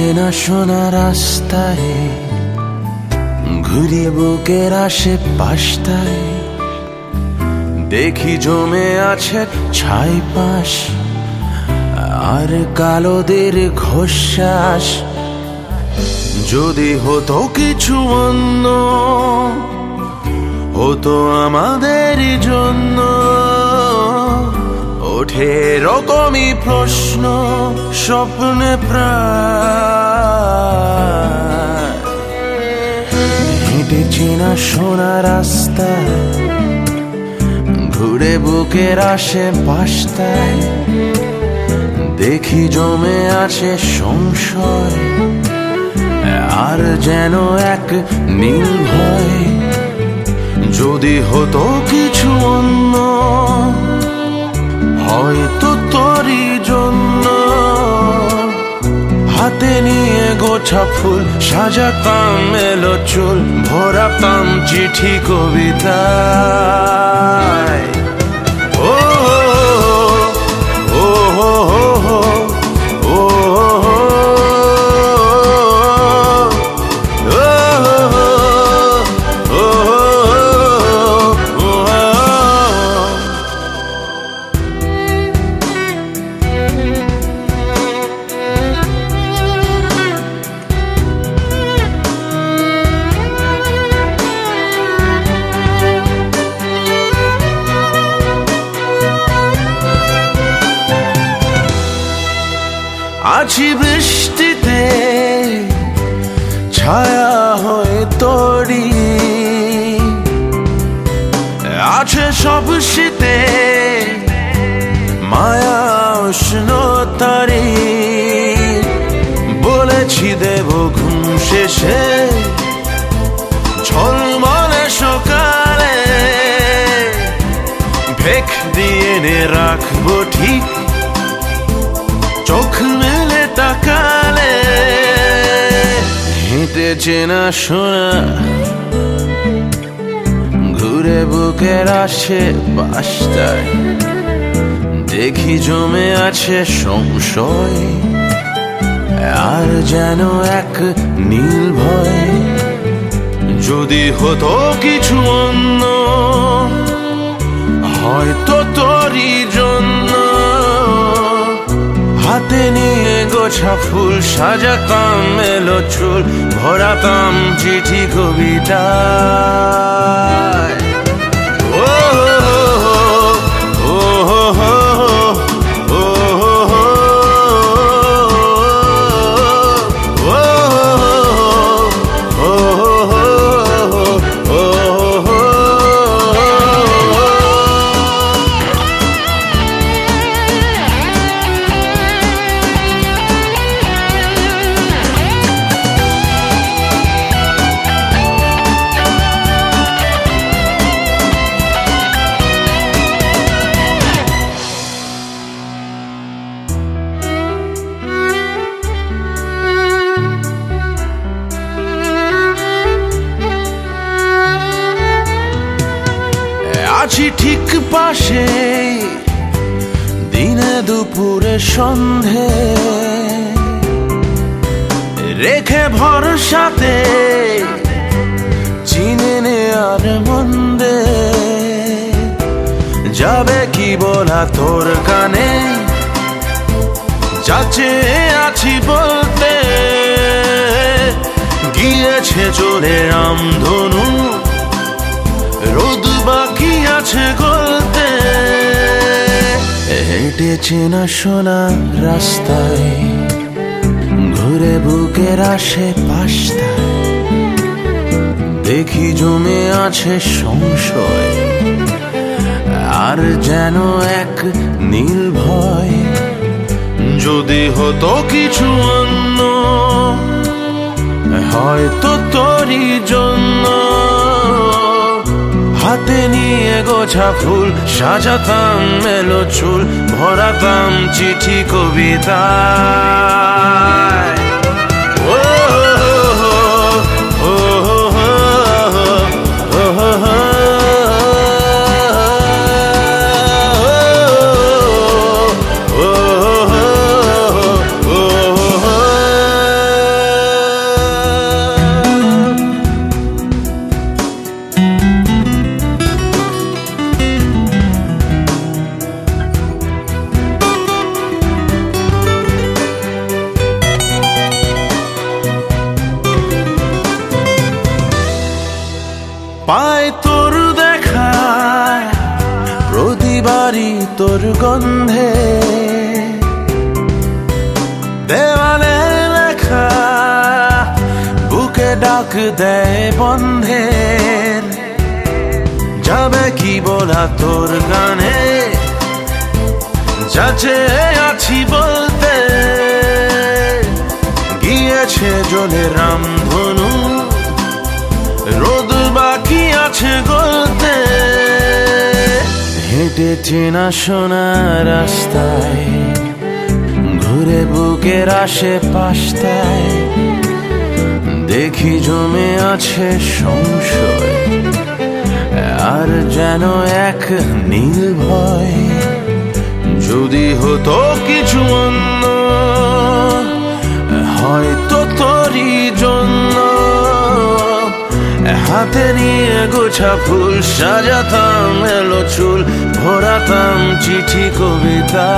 চেনা শোনা রাস্তায় ঘুরি বুকের আশে পাশটায়। দেখি জমে আছে ছাই পাশ, আর কালোদের ঘোষাস। যদি হতো কিছু অন্য, হতো আমাদের জন্য। ওঠে রকমই প্রশ্ন, স্বপ্নে প্রায় চেনা সোনা রাস্তা ঘুরে বুকের আসে পাশটায়। দেখি জমে আছে সংশয়, আর যেন এক নীল ভয়। যদি হতো কিছু অন্য হয়তো তোরই জন্য। হাতে নিয়ে গোছা ফুল সাজাতাম এলো চুল ভরাতাম চিঠি কবিতায়। আছি বৃষ্টিতে, ছায়া হয়ে তরি। আছে সব শীতে, মায়া উষ্ণতারি বলেছি দেব ঘুম শেষে, ঝলমলে সকালে। ভেক দিয়ে রাখব ঠিক চেনা শোনা। ঘুরে বুকের আসে বাসটায় দেখি জমে আছে সংশয়। আর যেন এক নীল ভয়। যদি হতো কিছু অন্য, হয়তো তোরই হাতে নিয়ে গোছা ফুল সাজাতাম মেলো চুল ভরাতাম চিঠি কবিতা। ও আছি ঠিক পাশে। দিনে দুপুরে সন্ধে। রেখে ভরসাতে চিনে আর মন্দে। যাবে কি বলা তোর কানে? যাচ্ছে আছি বলতে। গিয়েছে চলে রামধনু। রোদ আছে গলতে। হেঁটে চেনা শোনা রাস্তায়, ঘুরে বুকের আসে পাশটায়। দেখি জমে আছে সংশয়, আর যেন এক নীল ভয়। যদি হতো কিছু অন্য, হয়তো তোরই জন্য। হাতে নিয়ে গোছা ফুল সাজাতাম মেলো চুল ভরাতাম চিঠি কবিতা তোর গন্ধে। দেওয়ালে লেখা, বুকে ডাক দেয় বন্ধের যাবে কি বলা তোর গানে? যাচে আছি বলতে। গিয়েছে জলে রামধনু। রোদ বাকি আছে গলতে হেঁটে চেনা শোনা রাস্তায়, ঘুরে বুকের আশেপাশটায়। দেখি জমে আছে সংশয়, আর যেন এক নির্ভয়। ভয় যদি হতো কিছু হাতে নিয়ে গোছা ফুল সাজাতাম এলো চুল ভরাতাম চিঠি কবিতা।